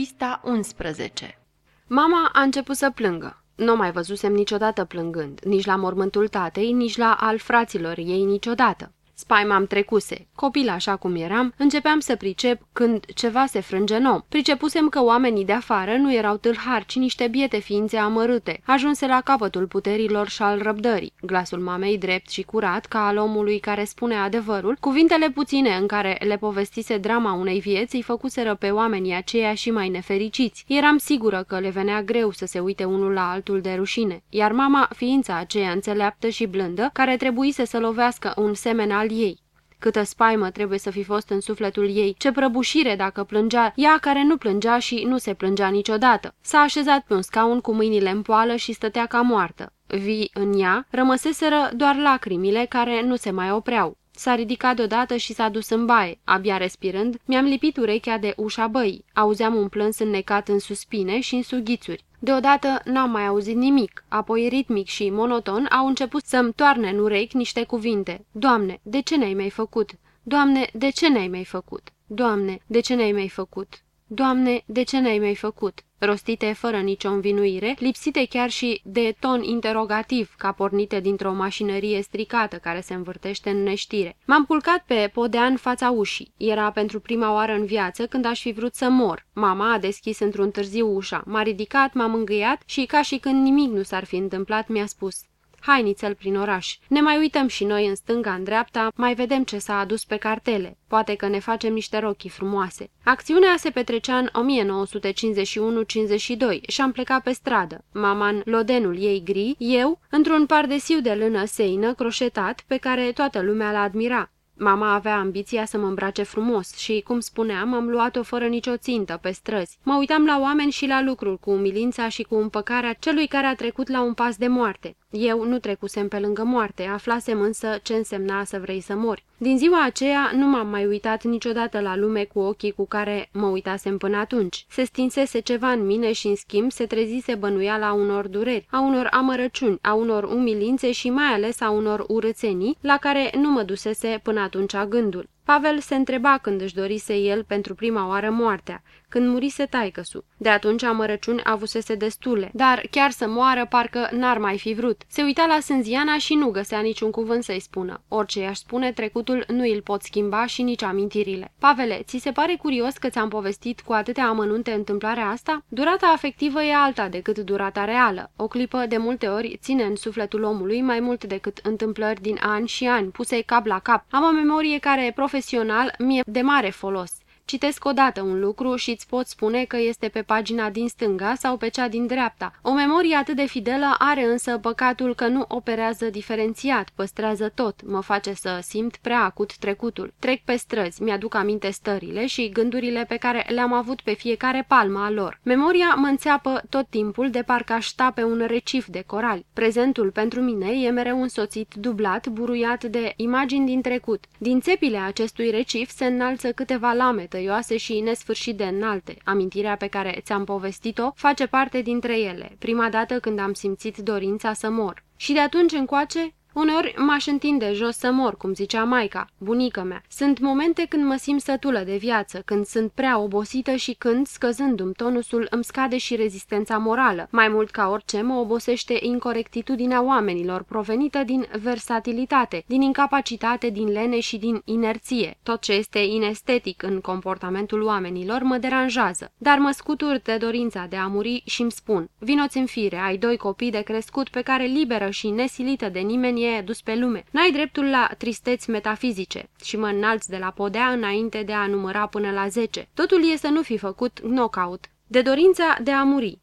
Pista 11 Mama a început să plângă. Nu mai văzusem niciodată plângând, nici la mormântul tatei, nici la al fraților ei niciodată. Spaima am trecuse. Copil așa cum eram, începeam să pricep când ceva se frânge în om. Pricepusem că oamenii de afară nu erau tâlhari, ci niște biete ființe amărâte, ajunse la capătul puterilor și al răbdării. Glasul mamei drept și curat, ca al omului care spune adevărul, cuvintele puține în care le povestise drama unei vieți îi făcuseră pe oamenii aceia și mai nefericiți. Eram sigură că le venea greu să se uite unul la altul de rușine, iar mama, ființa aceea înțeleaptă și blândă, care trebuise să lovească un semen al ei. Câtă spaimă trebuie să fi fost în sufletul ei, ce prăbușire dacă plângea, ea care nu plângea și nu se plângea niciodată. S-a așezat pe un scaun cu mâinile în poală și stătea ca moartă. Vii în ea rămăseseră doar lacrimile care nu se mai opreau. S-a ridicat deodată și s-a dus în baie. Abia respirând, mi-am lipit urechea de ușa băii. Auzeam un plâns înnecat în suspine și în sughițuri. Deodată n-am mai auzit nimic, apoi ritmic și monoton au început să-mi toarne în urechi niște cuvinte. Doamne, de ce ne-ai mai făcut? Doamne, de ce ne-ai mai făcut? Doamne, de ce ne-ai mai făcut? Doamne, de ce ne-ai mai făcut? Rostite fără nicio învinuire, lipsite chiar și de ton interogativ, ca pornite dintr-o mașinărie stricată care se învârtește în neștire. M-am culcat pe podea în fața ușii. Era pentru prima oară în viață când aș fi vrut să mor. Mama a deschis într-un târziu ușa, m-a ridicat, m-am îngâiat și, ca și când nimic nu s-ar fi întâmplat, mi-a spus Hai nițel prin oraș. Ne mai uităm și noi în stânga, în dreapta, mai vedem ce s-a adus pe cartele. Poate că ne facem niște rochii frumoase. Acțiunea se petrecea în 1951-52 și am plecat pe stradă. Mama în lodenul ei gri, eu într-un pardesiu de lână seină croșetat pe care toată lumea l admira. Mama avea ambiția să mă îmbrace frumos și, cum spuneam, am luat-o fără nicio țintă pe străzi. Mă uitam la oameni și la lucruri cu umilința și cu împăcarea celui care a trecut la un pas de moarte. Eu nu trecusem pe lângă moarte, aflasem însă ce însemna să vrei să mori. Din ziua aceea nu m-am mai uitat niciodată la lume cu ochii cu care mă uitasem până atunci. Se stinsese ceva în mine și, în schimb, se trezise bănuiala unor dureri, a unor amărăciuni, a unor umilințe și mai ales a unor urățenii, la care nu mă dusese până atunci gândul. Pavel se întreba când își dorise el pentru prima oară moartea, când murise taicăsu. De atunci amărăciuni avusese destule, dar chiar să moară parcă n-ar mai fi vrut. Se uita la Sânziana și nu găsea niciun cuvânt să-i spună. Orice i-aș spune, trecutul nu îl pot schimba și nici amintirile. Pavele, ți se pare curios că ți-am povestit cu atâtea amănunte întâmplarea asta? Durata afectivă e alta decât durata reală. O clipă de multe ori ține în sufletul omului mai mult decât întâmplări din ani și ani, puse cap la cap. Am o memorie care, profesional, mi-e de mare folos. Citesc odată un lucru și îți pot spune că este pe pagina din stânga sau pe cea din dreapta. O memorie atât de fidelă are însă păcatul că nu operează diferențiat, păstrează tot, mă face să simt prea acut trecutul. Trec pe străzi, mi-aduc aminte stările și gândurile pe care le-am avut pe fiecare palmă a lor. Memoria mă înțeapă tot timpul de parcă aș sta pe un recif de corali. Prezentul pentru mine e mereu însoțit, dublat, buruiat de imagini din trecut. Din țepile acestui recif se înalță câteva lame tăioase și nesfârșit de înalte. Amintirea pe care ți-am povestit-o face parte dintre ele, prima dată când am simțit dorința să mor. Și de atunci încoace Uneori m-aș întinde jos să mor, cum zicea maica, bunica mea. Sunt momente când mă simt sătulă de viață, când sunt prea obosită și când, scăzându-mi tonusul, îmi scade și rezistența morală. Mai mult ca orice mă obosește incorectitudinea oamenilor, provenită din versatilitate, din incapacitate, din lene și din inerție. Tot ce este inestetic în comportamentul oamenilor mă deranjează, dar mă scutur de dorința de a muri și îmi spun, vinoți în fire, ai doi copii de crescut pe care liberă și nesilită de nimeni e dus pe lume. N-ai dreptul la tristeți metafizice și mă înalți de la podea înainte de a număra până la zece. Totul e să nu fi făcut knockout. De dorința de a muri.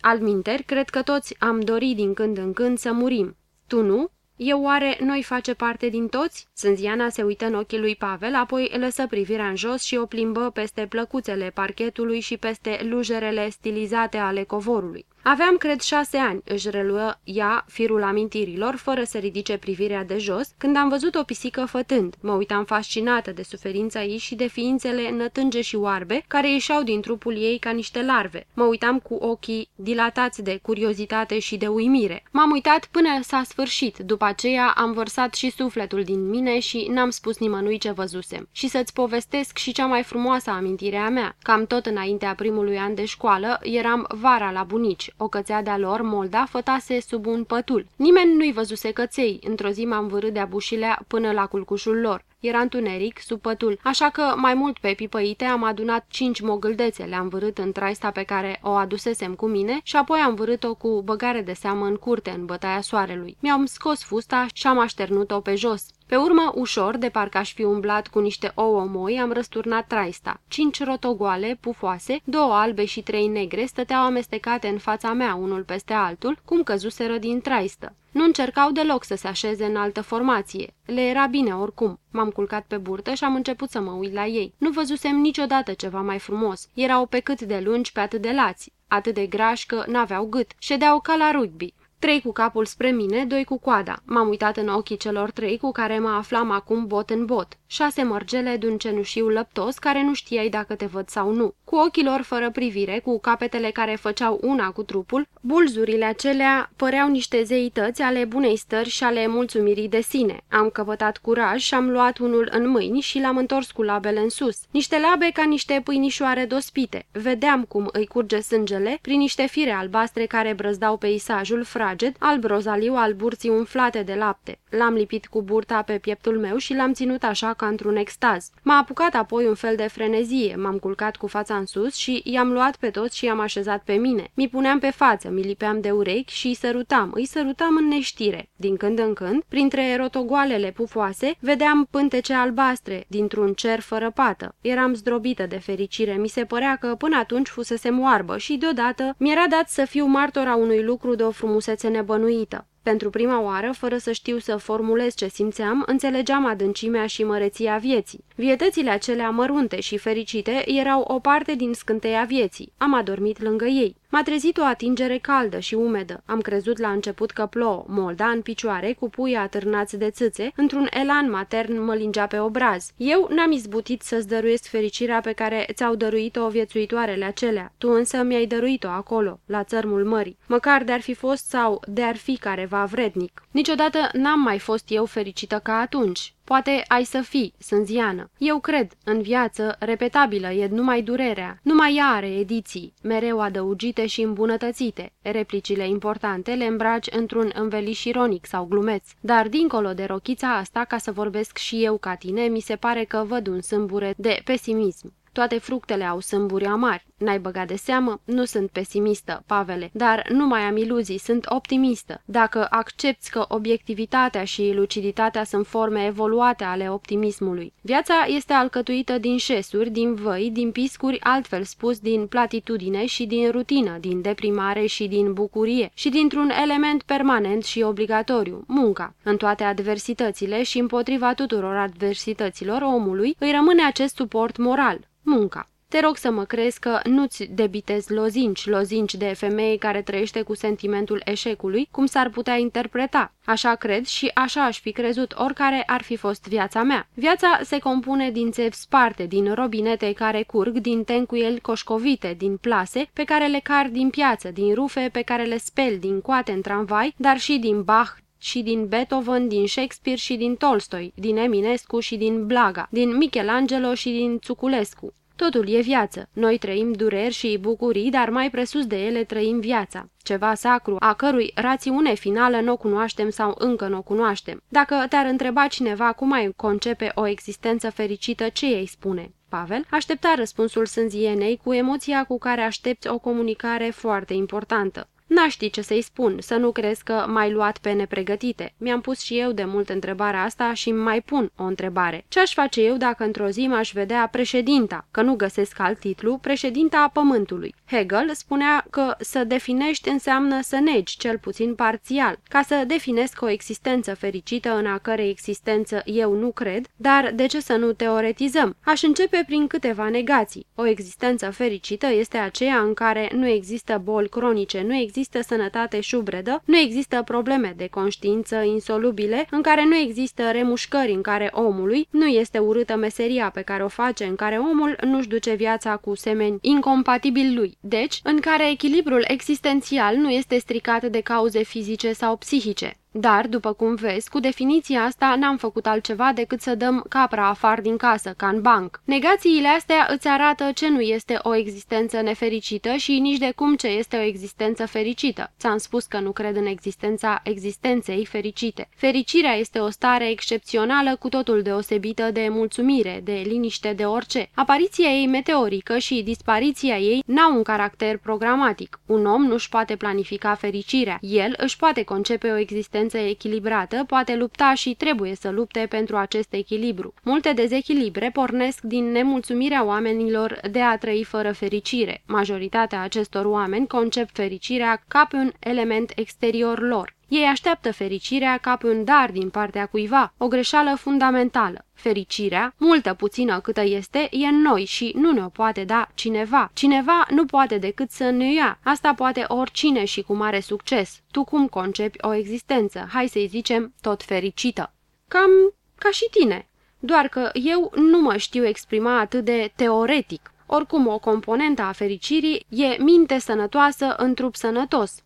Alminter, cred că toți am dorit din când în când să murim. Tu nu? Eu oare noi face parte din toți? Sânziana se uită în ochii lui Pavel, apoi lăsă privirea în jos și o plimbă peste plăcuțele parchetului și peste lujerele stilizate ale covorului. Aveam, cred, șase ani, își reluă ea firul amintirilor, fără să ridice privirea de jos, când am văzut o pisică fătând. Mă uitam fascinată de suferința ei și de ființele nătânge și oarbe, care ieșeau din trupul ei ca niște larve. Mă uitam cu ochii dilatați de curiozitate și de uimire. M-am uitat până s-a sfârșit, după aceea am vărsat și sufletul din mine și n-am spus nimănui ce văzusem. Și să-ți povestesc și cea mai frumoasă amintire a mea. Cam tot înaintea primului an de școală, eram vara la bunici. O cățea de-a lor, Molda, fătase sub un pătul. Nimeni nu-i văzuse căței. Într-o zi m-am vârât de-a bușilea până la culcușul lor. Era întuneric, sub pătul, așa că mai mult pe pipăite am adunat cinci mogâldețe, le-am vârât în traista pe care o adusesem cu mine și apoi am vârât-o cu băgare de seamă în curte, în bătaia soarelui. Mi-am scos fusta și am așternut-o pe jos. Pe urmă, ușor, de parcă aș fi umblat cu niște ouă moi, am răsturnat traista. Cinci rotogoale, pufoase, două albe și trei negre stăteau amestecate în fața mea, unul peste altul, cum căzuseră din traistă. Nu încercau deloc să se așeze în altă formație. Le era bine oricum. M-am culcat pe burtă și am început să mă uit la ei. Nu văzusem niciodată ceva mai frumos. Erau pe cât de lungi, pe atât de lați. Atât de grași că n-aveau gât. Ședeau ca la rugby. Trei cu capul spre mine, doi cu coada. M-am uitat în ochii celor trei cu care mă aflam acum bot în bot. Șase mărgele de un cenușiu lăptos care nu știai dacă te văd sau nu. Cu ochii lor fără privire, cu capetele care făceau una cu trupul, bulzurile acelea păreau niște zeități ale bunei stări și ale mulțumirii de sine. Am căpătat curaj și am luat unul în mâini și l-am întors cu labele în sus. Niște labe ca niște pâinișoare dospite. Vedeam cum îi curge sângele prin niște fire albastre care brăzdau peisajul fra fraged, alb rozaliu al burții umflate de lapte. L-am lipit cu burta pe pieptul meu și l-am ținut așa ca într-un extaz. M-a apucat apoi un fel de frenezie, m-am culcat cu fața în sus și i-am luat pe toți și i-am așezat pe mine. Mi puneam pe față, mi lipeam de urechi și îi sărutam, îi sărutam în neștire. Din când în când, printre rotogoalele pufoase, vedeam pântece albastre, dintr-un cer fără pată. Eram zdrobită de fericire, mi se părea că până atunci fusese moarbă și deodată mi-era dat să fiu martora unui lucru de o frumusețe frumusețe nebănuită. Pentru prima oară, fără să știu să formulez ce simțeam, înțelegeam adâncimea și măreția vieții. Vietățile acelea mărunte și fericite erau o parte din scânteia vieții. Am adormit lângă ei. M-a trezit o atingere caldă și umedă. Am crezut la început că plouă. Molda în picioare, cu pui atârnați de țâțe, într-un elan matern mă lingea pe obraz. Eu n-am izbutit să-ți dăruiesc fericirea pe care ți-au dăruit-o viețuitoarele acelea. Tu însă mi-ai dăruit-o acolo, la țărmul mării. Măcar de-ar fi fost sau de-ar fi careva vrednic. Niciodată n-am mai fost eu fericită ca atunci. Poate ai să fii, sânziană. Eu cred, în viață, repetabilă e numai durerea. Numai ea are ediții, mereu adăugite și îmbunătățite. Replicile importante le îmbraci într-un înveliș ironic sau glumeț. Dar dincolo de rochița asta, ca să vorbesc și eu ca tine, mi se pare că văd un sâmbure de pesimism. Toate fructele au sâmburi amari. N-ai băgat de seamă? Nu sunt pesimistă, Pavele, dar nu mai am iluzii, sunt optimistă. Dacă accepti că obiectivitatea și luciditatea sunt forme evoluate ale optimismului. Viața este alcătuită din șesuri, din văi, din piscuri, altfel spus, din platitudine și din rutină, din deprimare și din bucurie și dintr-un element permanent și obligatoriu, munca. În toate adversitățile și împotriva tuturor adversităților omului îi rămâne acest suport moral, munca. Te rog să mă crezi că nu-ți debitezi lozinci, lozinci de femei care trăiește cu sentimentul eșecului, cum s-ar putea interpreta. Așa cred și așa aș fi crezut oricare ar fi fost viața mea. Viața se compune din țevi sparte, din robinete care curg, din tencuieli coșcovite, din plase pe care le car din piață, din rufe pe care le speli, din coate în tramvai, dar și din Bach, și din Beethoven, din Shakespeare și din Tolstoi, din Eminescu și din Blaga, din Michelangelo și din Țuculescu. Totul e viață. Noi trăim dureri și bucurii, dar mai presus de ele trăim viața. Ceva sacru, a cărui rațiune finală nu o cunoaștem sau încă nu o cunoaștem. Dacă te-ar întreba cineva cum ai concepe o existență fericită, ce ei spune? Pavel aștepta răspunsul sânzienei cu emoția cu care aștepți o comunicare foarte importantă. N-aș ști ce să-i spun, să nu crezi că m-ai luat pe nepregătite. Mi-am pus și eu de mult întrebarea asta și mai pun o întrebare. Ce-aș face eu dacă într-o zi m-aș vedea președinta, că nu găsesc alt titlu, președinta a Pământului? Hegel spunea că să definești înseamnă să negi, cel puțin parțial. Ca să definesc o existență fericită în a cărei existență eu nu cred, dar de ce să nu teoretizăm? Aș începe prin câteva negații. O existență fericită este aceea în care nu există boli cronice, nu există sănătate șubredă, nu există probleme de conștiință insolubile, în care nu există remușcări, în care omului nu este urâtă meseria pe care o face, în care omul nu-și duce viața cu semeni incompatibil lui. Deci, în care echilibrul existențial nu este stricat de cauze fizice sau psihice. Dar, după cum vezi, cu definiția asta n-am făcut altceva decât să dăm capra afară din casă, ca în banc. Negațiile astea îți arată ce nu este o existență nefericită și nici de cum ce este o existență fericită. Ți-am spus că nu cred în existența existenței fericite. Fericirea este o stare excepțională cu totul deosebită de mulțumire, de liniște de orice. Apariția ei meteorică și dispariția ei n-au un caracter programatic. Un om nu-și poate planifica fericirea. El își poate concepe o existență existență echilibrată poate lupta și trebuie să lupte pentru acest echilibru. Multe dezechilibre pornesc din nemulțumirea oamenilor de a trăi fără fericire. Majoritatea acestor oameni concep fericirea ca pe un element exterior lor. Ei așteaptă fericirea ca pe un dar din partea cuiva, o greșeală fundamentală. Fericirea, multă puțină câtă este, e în noi și nu ne-o poate da cineva. Cineva nu poate decât să ne ia. Asta poate oricine și cu mare succes. Tu cum concepi o existență, hai să-i zicem, tot fericită? Cam ca și tine. Doar că eu nu mă știu exprima atât de teoretic. Oricum, o componentă a fericirii e minte sănătoasă în trup sănătos.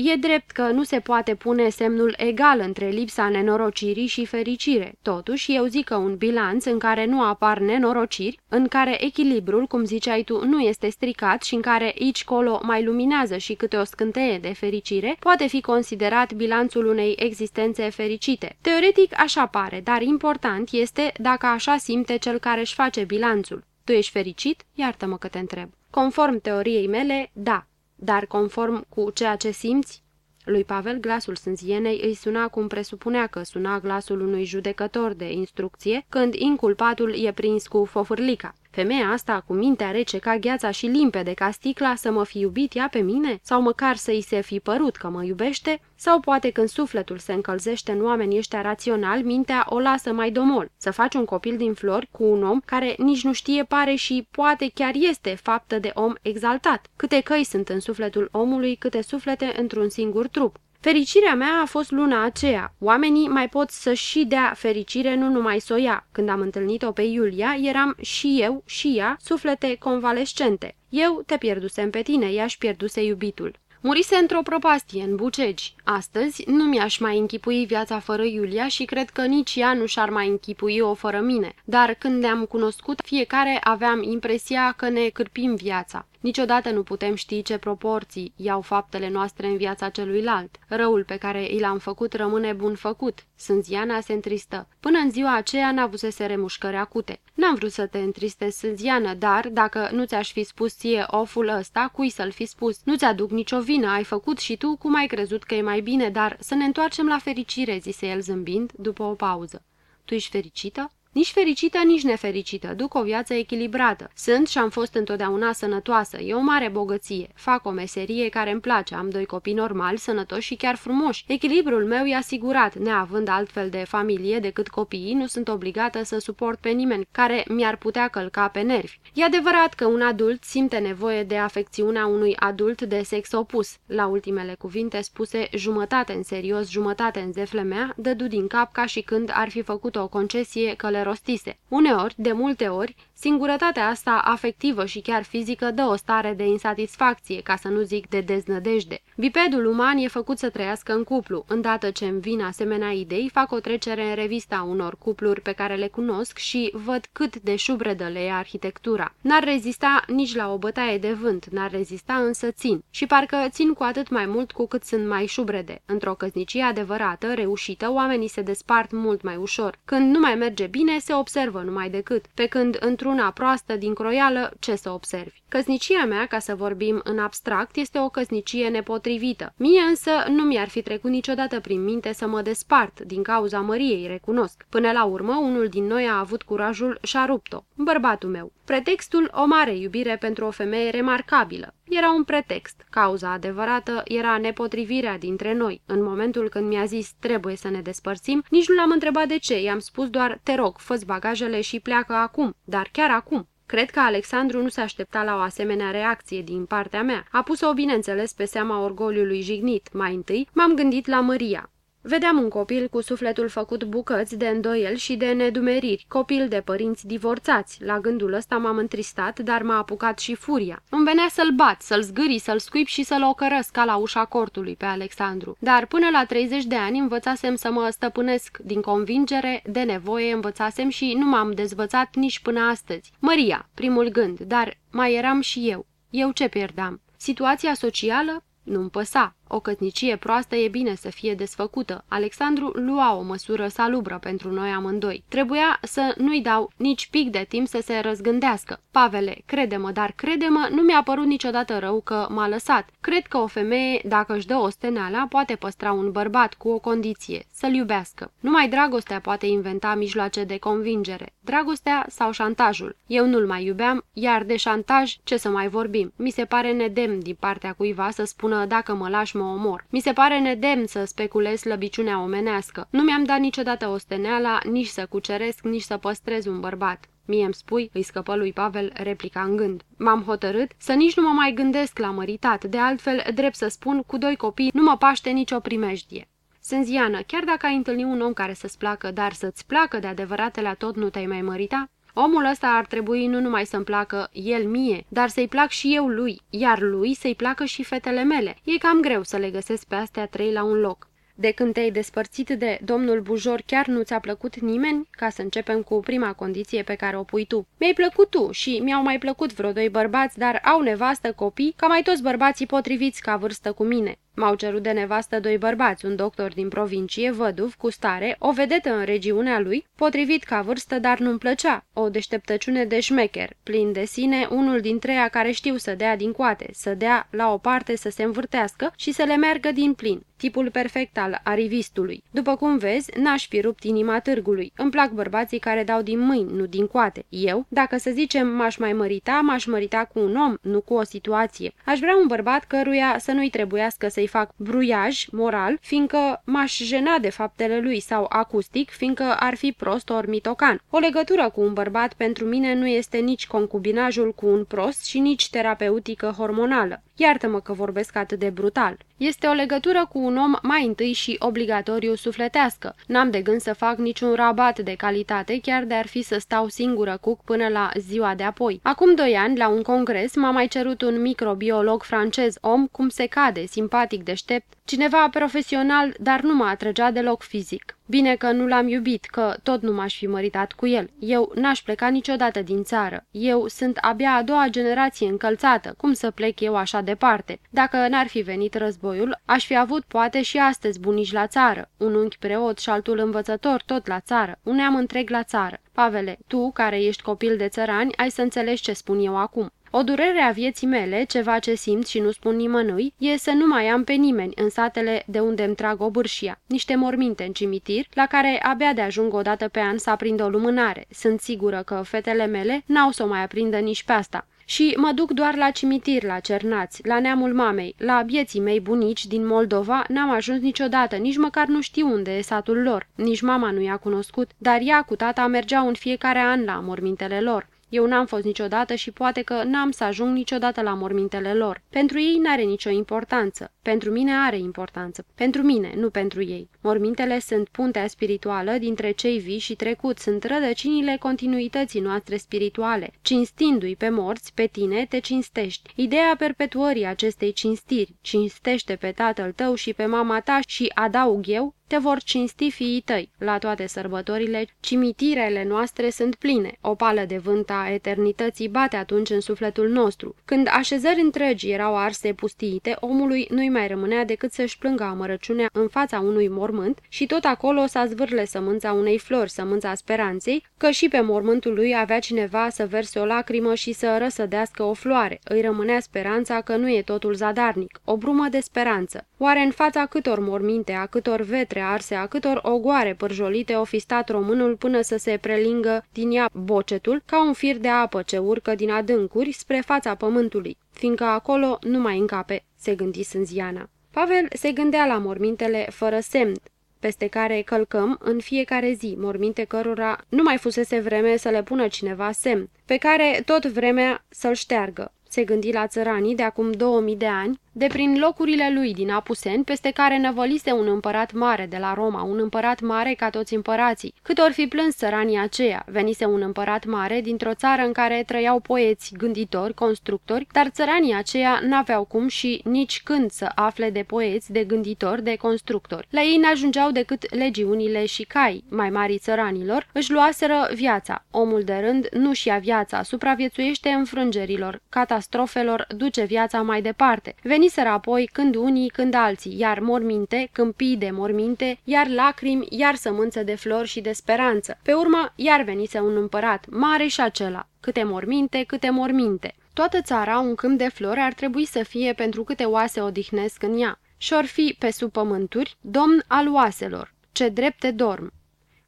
E drept că nu se poate pune semnul egal între lipsa nenorocirii și fericire. Totuși, eu zic că un bilanț în care nu apar nenorociri, în care echilibrul, cum ziceai tu, nu este stricat și în care aici colo mai luminează și câte o scânteie de fericire, poate fi considerat bilanțul unei existențe fericite. Teoretic așa pare, dar important este dacă așa simte cel care își face bilanțul. Tu ești fericit? Iartă-mă că te întreb. Conform teoriei mele, da. Dar conform cu ceea ce simți, lui Pavel glasul sânzienei îi suna cum presupunea că suna glasul unui judecător de instrucție când inculpatul e prins cu fofârlica. Femeia asta, cu mintea rece ca gheața și limpede ca sticla, să mă fi iubit ea pe mine? Sau măcar să i se fi părut că mă iubește? Sau poate când sufletul se încălzește în oameni ăștia rațional, mintea o lasă mai domol. Să faci un copil din flori cu un om care nici nu știe pare și poate chiar este faptă de om exaltat. Câte căi sunt în sufletul omului, câte suflete într-un singur trup. Fericirea mea a fost luna aceea. Oamenii mai pot să și dea fericire, nu numai să o ia. Când am întâlnit-o pe Iulia, eram și eu și ea suflete convalescente. Eu te pierdusem pe tine, ea-și pierduse iubitul. Murise într-o propastie, în Bucegi. Astăzi nu mi-aș mai închipui viața fără Iulia și cred că nici ea nu și-ar mai închipui-o fără mine. Dar când ne-am cunoscut, fiecare aveam impresia că ne cârpim viața. Niciodată nu putem ști ce proporții iau faptele noastre în viața celuilalt. Răul pe care i l-am făcut rămâne bun făcut. Sânziana se întristă. Până în ziua aceea n-avusese remușcări acute. N-am vrut să te întristezi, Sânziană, dar dacă nu ți-aș fi spus ție oful ăsta, cui să-l fi spus? Nu ți-aduc nicio vină, ai făcut și tu cum ai crezut că e mai bine, dar să ne întoarcem la fericire, zise el zâmbind, după o pauză. Tu ești fericită? Nici fericită, nici nefericită, duc o viață echilibrată. Sunt și am fost întotdeauna sănătoasă, e o mare bogăție. Fac o meserie care îmi place, am doi copii normali, sănătoși și chiar frumoși. Echilibrul meu e asigurat, neavând altfel de familie decât copiii, nu sunt obligată să suport pe nimeni care mi-ar putea călca pe nervi. E adevărat că un adult simte nevoie de afecțiunea unui adult de sex opus. La ultimele cuvinte spuse jumătate în serios, jumătate în zeflemea, dădu din cap ca și când ar fi făcut o concesie că le rostise. Uneori, de multe ori, Singurătatea asta afectivă și chiar fizică dă o stare de insatisfacție, ca să nu zic de deznădejde. Bipedul uman e făcut să trăiască în cuplu. Îndată ce îmi vin asemenea idei, fac o trecere în revista unor cupluri pe care le cunosc și văd cât de șubredă le e arhitectura. N-ar rezista nici la o bătaie de vânt, n-ar rezista însă țin. Și parcă țin cu atât mai mult cu cât sunt mai șubrede. Într-o căsnicie adevărată, reușită, oamenii se despart mult mai ușor. Când nu mai merge bine, se observă numai decât. Pe când într dintr-una proastă, din croială, ce să observi. Căsnicia mea, ca să vorbim în abstract, este o căsnicie nepotrivită. Mie însă nu mi-ar fi trecut niciodată prin minte să mă despart, din cauza Măriei, recunosc. Până la urmă, unul din noi a avut curajul și a rupt-o, bărbatul meu. Pretextul o mare iubire pentru o femeie remarcabilă. Era un pretext. Cauza adevărată era nepotrivirea dintre noi. În momentul când mi-a zis trebuie să ne despărțim, nici nu l-am întrebat de ce, i-am spus doar te rog, fă bagajele și pleacă acum, dar chiar acum. Cred că Alexandru nu se aștepta la o asemenea reacție din partea mea. A pus-o, bineînțeles, pe seama orgoliului jignit. Mai întâi m-am gândit la Maria. Vedeam un copil cu sufletul făcut bucăți de îndoiel și de nedumeriri, copil de părinți divorțați. La gândul ăsta m-am întristat, dar m-a apucat și furia. Îmi venea să-l bat, să-l zgâri, să-l scuip și să-l ocărăsc ca la ușa cortului pe Alexandru. Dar până la 30 de ani învățasem să mă stăpânesc din convingere, de nevoie învățasem și nu m-am dezvățat nici până astăzi. Maria, primul gând, dar mai eram și eu. Eu ce pierdeam? Situația socială? Nu-mi păsa. O căsnicie proastă e bine să fie desfăcută. Alexandru lua o măsură salubră pentru noi amândoi. Trebuia să nu-i dau nici pic de timp să se răzgândească. Pavele, crede-mă, dar crede-mă, nu mi-a părut niciodată rău că m-a lăsat. Cred că o femeie, dacă își dă o steneala, poate păstra un bărbat cu o condiție, să-l iubească. Numai dragostea poate inventa mijloace de convingere. Dragostea sau șantajul. Eu nu-l mai iubeam, iar de șantaj ce să mai vorbim. Mi se pare nedemn din partea cuiva să spună dacă mă lași mă omor. Mi se pare nedemn să speculez slăbiciunea omenească. Nu mi-am dat niciodată osteneala nici să cuceresc, nici să păstrez un bărbat. Mie îmi spui, îi scăpă lui Pavel replica în gând. M-am hotărât să nici nu mă mai gândesc la măritat, de altfel, drept să spun, cu doi copii nu mă paște nicio primejdie. Senziană, chiar dacă ai întâlnit un om care să-ți placă, dar să-ți placă de adevăratele tot nu te-ai mai mărita? Omul ăsta ar trebui nu numai să-mi placă el mie, dar să-i plac și eu lui, iar lui să-i placă și fetele mele. E cam greu să le găsesc pe astea trei la un loc. De când te-ai despărțit de domnul Bujor, chiar nu ți-a plăcut nimeni? Ca să începem cu prima condiție pe care o pui tu. Mi-ai plăcut tu și mi-au mai plăcut vreo doi bărbați, dar au nevastă, copii, ca mai toți bărbații potriviți ca vârstă cu mine. M-au cerut de nevastă doi bărbați, un doctor din provincie, văduv, cu stare, o vedetă în regiunea lui, potrivit ca vârstă, dar nu-mi plăcea, o deșteptăciune de șmecher, plin de sine, unul dintre ea care știu să dea din coate, să dea la o parte să se învârtească și să le meargă din plin, tipul perfect al arivistului. După cum vezi, n-aș fi rupt inima târgului. Îmi plac bărbații care dau din mâini, nu din coate. Eu, dacă să zicem m-aș mai mărita, m-aș mărita cu un om, nu cu o situație. Aș vrea un bărbat căruia să nu-i trebuiască să-i fac bruiaj moral, fiindcă m-aș jena de faptele lui sau acustic, fiindcă ar fi prost ori mitocan. O legătură cu un bărbat pentru mine nu este nici concubinajul cu un prost și nici terapeutică hormonală. Iartă-mă că vorbesc atât de brutal. Este o legătură cu un om mai întâi și obligatoriu sufletească. N-am de gând să fac niciun rabat de calitate, chiar de ar fi să stau singură cuc până la ziua de apoi. Acum doi ani, la un congres, m-a mai cerut un microbiolog francez, om cum se cade, simpatic, deștept, cineva profesional, dar nu mă atrăgea deloc fizic. Bine că nu l-am iubit, că tot nu m-aș fi măritat cu el. Eu n-aș pleca niciodată din țară. Eu sunt abia a doua generație încălțată. Cum să plec eu așa departe? Dacă n-ar fi venit războiul, aș fi avut poate și astăzi bunici la țară. Un unchi preot și altul învățător tot la țară. Un neam întreg la țară. Pavele, tu, care ești copil de țărani, ai să înțelegi ce spun eu acum. O durere a vieții mele, ceva ce simt și nu spun nimănui, e să nu mai am pe nimeni în satele de unde îmi trag o bârșia. Niște morminte în cimitir, la care abia de ajung o dată pe an să aprind o lumânare. Sunt sigură că fetele mele n-au să o mai aprindă nici pe asta și mă duc doar la cimitir, la cernați, la neamul mamei, la bieții mei bunici din Moldova, n-am ajuns niciodată, nici măcar nu știu unde e satul lor, nici mama nu i-a cunoscut, dar ea cu tata mergeau în fiecare an la mormintele lor. Eu n-am fost niciodată și poate că n-am să ajung niciodată la mormintele lor. Pentru ei n-are nicio importanță. Pentru mine are importanță. Pentru mine, nu pentru ei. Mormintele sunt puntea spirituală dintre cei vii și trecut, sunt rădăcinile continuității noastre spirituale. Cinstindu-i pe morți, pe tine, te cinstești. Ideea perpetuării acestei cinstiri, cinstește pe tatăl tău și pe mama ta și, adaug eu, te vor cinsti fiii tăi. La toate sărbătorile, cimitirele noastre sunt pline. O pală de vânt a eternității bate atunci în sufletul nostru. Când așezări întregi erau arse pustiite, omului nu-i mai rămânea decât să-și plângă amărăciunea în fața unui mormânt și tot acolo să zvârle sămânța unei flori, sămânța speranței, că și pe mormântul lui avea cineva să verse o lacrimă și să răsădească o floare. Îi rămânea speranța că nu e totul zadarnic, o brumă de speranță. Oare în fața câtor morminte, a câtor vetre arse, a câtor ogoare pârjolite o fi stat românul până să se prelingă din ea bocetul, ca un fir de apă ce urcă din adâncuri spre fața pământului, fiindcă acolo nu mai încape, se gândi Sânziana. Pavel se gândea la mormintele fără semn, peste care călcăm în fiecare zi, morminte cărora nu mai fusese vreme să le pună cineva semn, pe care tot vremea să-l șteargă. Se gândi la țăranii de acum 2000 de ani, de prin locurile lui din Apuseni, peste care năvălise un împărat mare de la Roma, un împărat mare ca toți împărații. Cât or fi plâns țăranii aceia, venise un împărat mare dintr-o țară în care trăiau poeți, gânditori, constructori, dar țăranii aceia n-aveau cum și nici când să afle de poeți, de gânditori, de constructori. La ei n-ajungeau decât legiunile și cai, mai mari țăranilor, își luaseră viața. Omul de rând nu-și ia viața, supraviețuiește înfrângerilor, catastrofelor, duce viața mai departe. Veni Veniseră apoi când unii, când alții, iar morminte, câmpii de morminte, iar lacrimi, iar sămânță de flori și de speranță. Pe urmă, iar venise un împărat, mare și acela. Câte morminte, câte morminte. Toată țara, un câmp de flori, ar trebui să fie pentru câte oase odihnesc în ea. Și-or fi pe sub pământuri, domn al oaselor, ce drepte dorm.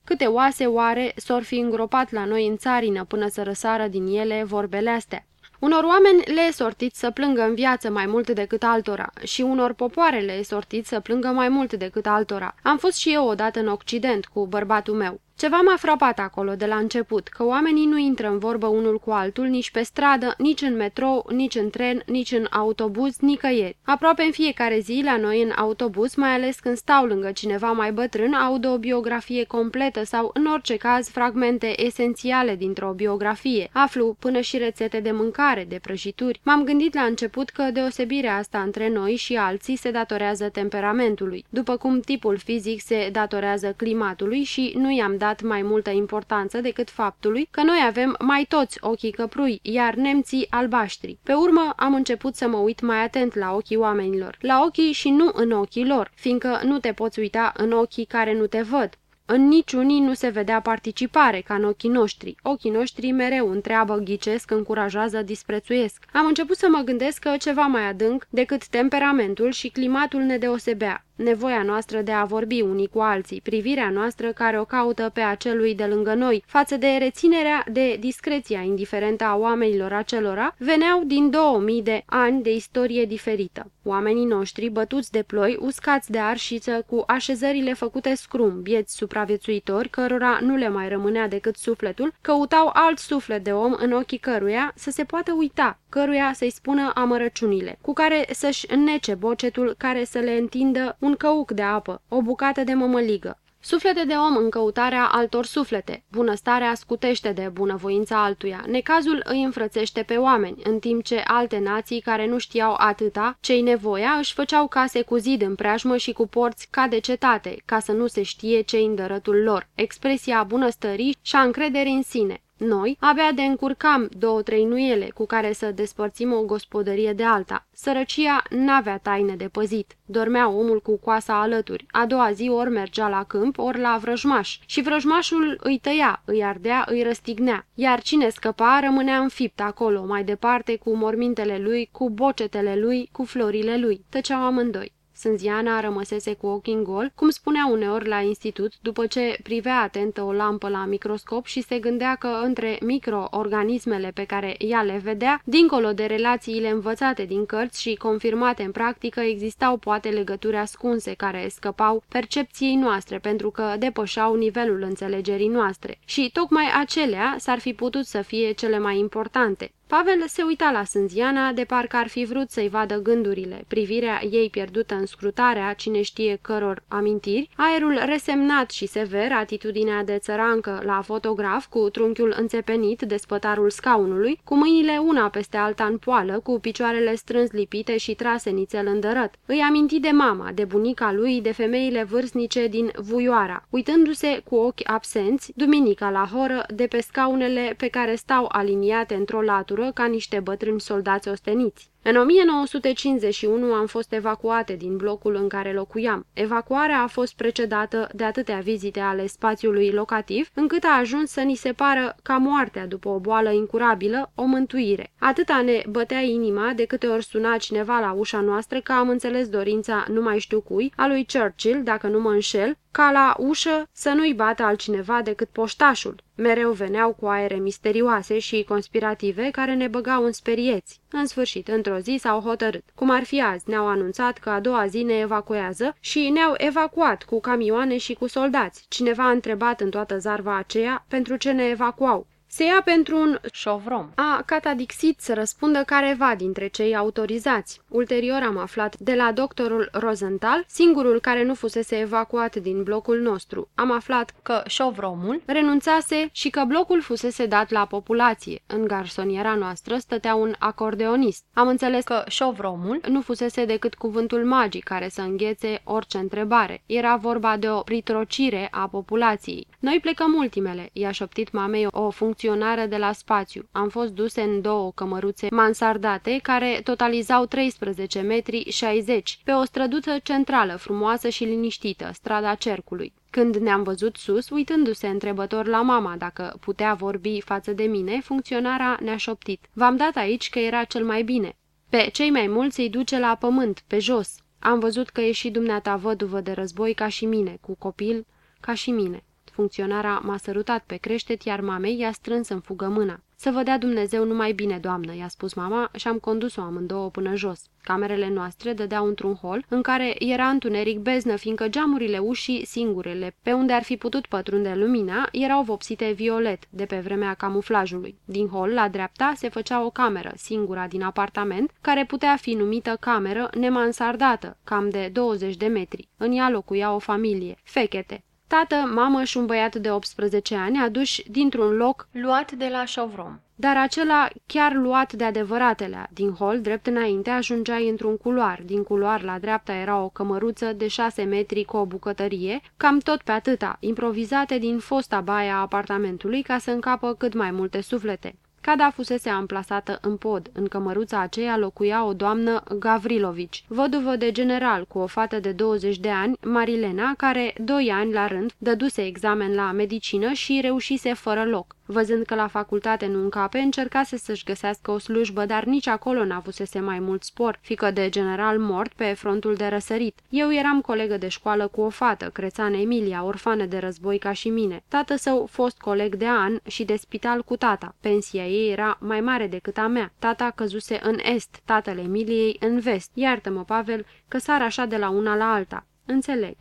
Câte oase oare s-or fi îngropat la noi în țarină până să răsară din ele vorbele astea? Unor oameni le e sortit să plângă în viață mai mult decât altora și unor popoare le e sortit să plângă mai mult decât altora. Am fost și eu odată în Occident cu bărbatul meu. Ceva m-a frapat acolo de la început, că oamenii nu intră în vorbă unul cu altul nici pe stradă, nici în metrou, nici în tren, nici în autobuz, nicăieri. Aproape în fiecare zi la noi în autobuz, mai ales când stau lângă cineva mai bătrân, aud o biografie completă sau, în orice caz, fragmente esențiale dintr-o biografie. Aflu până și rețete de mâncare, de prăjituri. M-am gândit la început că deosebirea asta între noi și alții se datorează temperamentului, după cum tipul fizic se datorează climatului și nu i-am dat dat mai multă importanță decât faptului că noi avem mai toți ochii căprui, iar nemții albaștri. Pe urmă am început să mă uit mai atent la ochii oamenilor, la ochii și nu în ochii lor, fiindcă nu te poți uita în ochii care nu te văd. În niciunii nu se vedea participare, ca în ochii noștri. Ochii noștri mereu întreabă, ghicesc, încurajează, disprețuiesc. Am început să mă gândesc că ceva mai adânc decât temperamentul și climatul ne deosebea nevoia noastră de a vorbi unii cu alții, privirea noastră care o caută pe acelui de lângă noi, față de reținerea de discreția indiferentă a oamenilor acelora, veneau din 2000 de ani de istorie diferită. Oamenii noștri, bătuți de ploi, uscați de arșiță, cu așezările făcute scrum, bieți supraviețuitori, cărora nu le mai rămânea decât sufletul, căutau alt suflet de om în ochii căruia să se poată uita, căruia să-i spună amărăciunile, cu care să-și înnece bocetul, care să le întindă un căuc de apă, o bucată de mămăligă. Suflete de om în căutarea altor suflete. Bunăstarea scutește de bunăvoința altuia. Necazul îi înfrățește pe oameni, în timp ce alte nații care nu știau atâta ce-i nevoia își făceau case cu zid în preajmă și cu porți ca de cetate, ca să nu se știe ce-i îndărătul lor. Expresia bunăstării și a încrederii în sine. Noi abia de încurcam două-trei nuiele cu care să despărțim o gospodărie de alta. Sărăcia n-avea taine de păzit. Dormea omul cu coasa alături. A doua zi ori mergea la câmp, ori la vrăjmaș. Și vrăjmașul îi tăia, îi ardea, îi răstignea. Iar cine scăpa rămânea înfipt acolo, mai departe, cu mormintele lui, cu bocetele lui, cu florile lui. Tăceau amândoi. Sânziana rămăsese cu ochii în gol, cum spunea uneori la institut, după ce privea atentă o lampă la microscop și se gândea că între microorganismele pe care ea le vedea, dincolo de relațiile învățate din cărți și confirmate în practică, existau poate legături ascunse care scăpau percepției noastre pentru că depășau nivelul înțelegerii noastre. Și tocmai acelea s-ar fi putut să fie cele mai importante. Pavel se uita la Sânziana, de parcă ar fi vrut să-i vadă gândurile, privirea ei pierdută în scrutarea cine știe căror amintiri, aerul resemnat și sever, atitudinea de țărancă la fotograf, cu trunchiul înțepenit de spătarul scaunului, cu mâinile una peste alta în poală, cu picioarele strâns lipite și trase nițel îndărăt. Îi aminti de mama, de bunica lui, de femeile vârstnice din Vuioara, uitându-se cu ochi absenți, duminica la horă, de pe scaunele pe care stau aliniate într-o latură ca niște bătrâni soldați osteniți. În 1951 am fost evacuate din blocul în care locuiam. Evacuarea a fost precedată de atâtea vizite ale spațiului locativ, încât a ajuns să ni se pară ca moartea după o boală incurabilă, o mântuire. Atâta ne bătea inima de câte ori suna cineva la ușa noastră că am înțeles dorința, nu mai știu cui, a lui Churchill, dacă nu mă înșel, ca la ușă să nu-i bată altcineva decât poștașul. Mereu veneau cu aere misterioase și conspirative care ne băgau în sperieți. În sfârșit, într-o zi s-au hotărât. Cum ar fi azi, ne-au anunțat că a doua zi ne evacuează și ne-au evacuat cu camioane și cu soldați. Cineva a întrebat în toată zarva aceea pentru ce ne evacuau. Se ia pentru un șovrom. A catadixit să răspundă careva dintre cei autorizați. Ulterior am aflat de la doctorul Rosenthal, singurul care nu fusese evacuat din blocul nostru. Am aflat că șovromul renunțase și că blocul fusese dat la populație. În garsoniera noastră stătea un acordeonist. Am înțeles că șovromul nu fusese decât cuvântul magic care să înghețe orice întrebare. Era vorba de o pritrocire a populației. Noi plecăm ultimele, i-a șoptit mamei o funcție funcționară de la spațiu. Am fost duse în două cămăruțe mansardate care totalizau 13 metri 60 pe o străduță centrală frumoasă și liniștită, strada Cercului. Când ne-am văzut sus, uitându-se întrebător la mama dacă putea vorbi față de mine, funcționara ne-a șoptit. V-am dat aici că era cel mai bine. Pe cei mai mulți îi duce la pământ, pe jos. Am văzut că e și dumneata văduvă de război ca și mine, cu copil ca și mine. Funcționara m-a sărutat pe creștet, iar mamei i-a strâns în fugă mâna. Să vă dea Dumnezeu numai bine, doamnă, i-a spus mama și am condus-o amândouă până jos. Camerele noastre dădeau într-un hol în care era întuneric beznă, fiindcă geamurile ușii singurele, pe unde ar fi putut pătrunde lumina, erau vopsite violet, de pe vremea camuflajului. Din hol, la dreapta, se făcea o cameră, singura din apartament, care putea fi numită cameră nemansardată, cam de 20 de metri. În ea locuia o familie, fechete, Tată, mamă și un băiat de 18 ani aduși dintr-un loc luat de la șovrom. Dar acela chiar luat de adevăratele. Din hol, drept înainte, ajungeai într-un culoar. Din culoar la dreapta era o cămăruță de 6 metri cu o bucătărie, cam tot pe atâta, improvizate din fosta baia a apartamentului ca să încapă cât mai multe suflete. Cada fusese amplasată în pod. În cămăruța aceea locuia o doamnă Gavrilovici, văduvă de general cu o fată de 20 de ani, Marilena, care, doi ani la rând, dăduse examen la medicină și reușise fără loc. Văzând că la facultate nu încape, încercase să-și găsească o slujbă, dar nici acolo n-avusese mai mult spor, fică de general mort pe frontul de răsărit. Eu eram colegă de școală cu o fată, crețan Emilia, orfană de război ca și mine. Tată său fost coleg de an și de spital cu tata. Pensia ei era mai mare decât a mea. Tata căzuse în est, tatăl Emiliei în vest. Iartă-mă, Pavel, că sar așa de la una la alta. Înțeleg.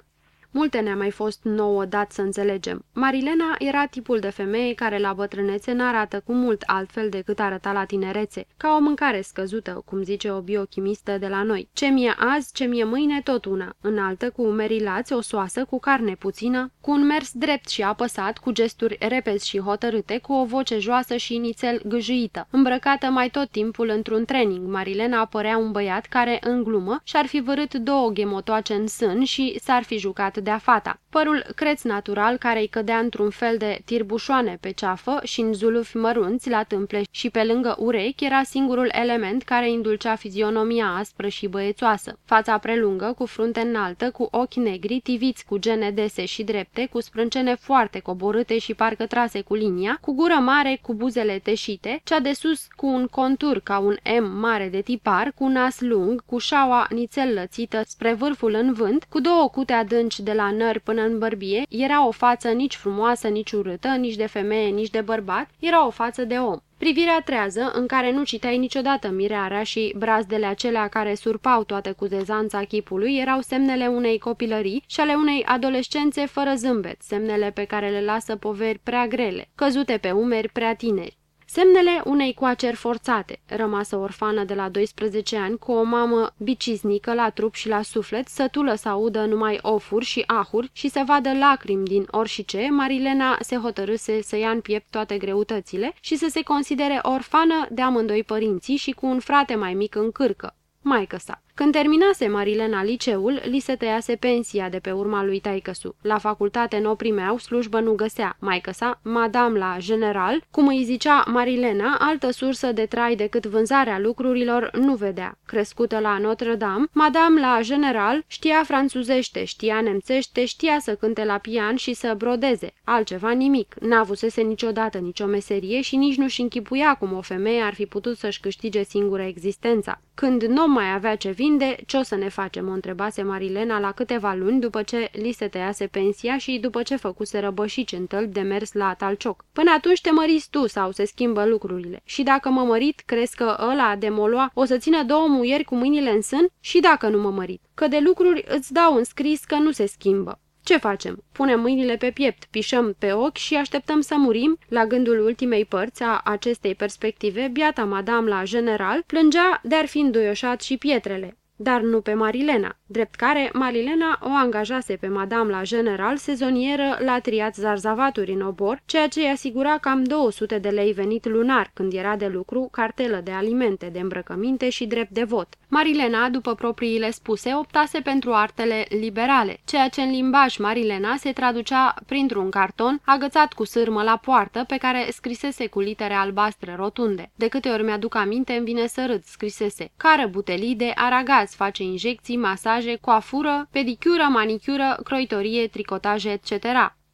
Multe ne-a mai fost nouă dat să înțelegem. Marilena era tipul de femeie care la bătrânețe n-arată cu mult altfel decât arăta la tinerețe, ca o mâncare scăzută, cum zice o biochimistă de la noi. Ce mie azi, ce mie mâine, tot una. Înaltă, cu umerii lați, osoasă, cu carne puțină, cu un mers drept și apăsat, cu gesturi repezi și hotărâte, cu o voce joasă și inițel gâjuită. Îmbrăcată mai tot timpul într-un training, Marilena apărea un băiat care, în glumă, și-ar fi vărât două ghemotoace în sân și s-ar fi jucat de fata. Părul creț natural care îi cădea într-un fel de tirbușoane pe ceafă și în zulufi mărunți la tâmple și pe lângă urechi era singurul element care indulcea fizionomia aspră și băiețoasă. Fața prelungă, cu frunte înaltă, cu ochi negri, tiviți cu gene dese și drepte, cu sprâncene foarte coborâte și parcă trase cu linia, cu gură mare, cu buzele teșite, cea de sus cu un contur ca un M mare de tipar, cu nas lung, cu șaua nițel lățită spre vârful în vânt, cu două cute adânci de la nări până în bărbie, era o față nici frumoasă, nici urâtă, nici de femeie, nici de bărbat, era o față de om. Privirea trează, în care nu citeai niciodată mirearea și brazdele acelea care surpau toată cuzezanța chipului, erau semnele unei copilării și ale unei adolescențe fără zâmbet, semnele pe care le lasă poveri prea grele, căzute pe umeri prea tineri. Semnele unei coaceri forțate, rămasă orfană de la 12 ani, cu o mamă biciznică la trup și la suflet, sătulă să audă numai ofuri și ahuri și să vadă lacrimi din orșice, Marilena se hotărâse să ia în piept toate greutățile și să se considere orfană de amândoi părinții și cu un frate mai mic în cârcă, maică sa. Când terminase Marilena liceul, li se tăiase pensia de pe urma lui taicăsu. La facultate nu o primeau, slujbă nu găsea. Maică sa, madame la general, cum îi zicea Marilena, altă sursă de trai decât vânzarea lucrurilor nu vedea. Crescută la Notre-Dame, madame la general știa franțuzește, știa nemțește, știa să cânte la pian și să brodeze. Altceva nimic. N-avusese niciodată nicio meserie și nici nu-și închipuia cum o femeie ar fi putut să-și câștige singură existența. Când nu mai avea ce vinde, ce o să ne facem?" o întrebase Marilena la câteva luni după ce li se tăiase pensia și după ce făcuse răbășici în tălpi de mers la talcioc. Până atunci te măriți tu sau se schimbă lucrurile. Și dacă mă mărit, crezi că ăla de moloa o să țină două muieri cu mâinile în sân? Și dacă nu mă mărit? Că de lucruri îți dau în scris că nu se schimbă. Ce facem? Punem mâinile pe piept, pișăm pe ochi și așteptăm să murim? La gândul ultimei părți a acestei perspective, biata madame la general plângea de-ar fi înduioșat și pietrele dar nu pe Marilena, drept care Marilena o angajase pe madame la general sezonieră la triat zarzavaturi în obor, ceea ce îi asigura cam 200 de lei venit lunar când era de lucru, cartelă de alimente, de îmbrăcăminte și drept de vot. Marilena, după propriile spuse, optase pentru artele liberale, ceea ce în limbaj Marilena se traducea printr-un carton agățat cu sârmă la poartă pe care scrisese cu litere albastre rotunde. De câte ori mi-aduc aminte, îmi vine să râd, scrisese, cară butelide, aragaz, îți face injecții, masaje, coafură, pedicură, manicură, croitorie, tricotaje, etc.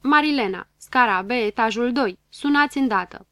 Marilena, scara B, etajul 2. Sunați îndată.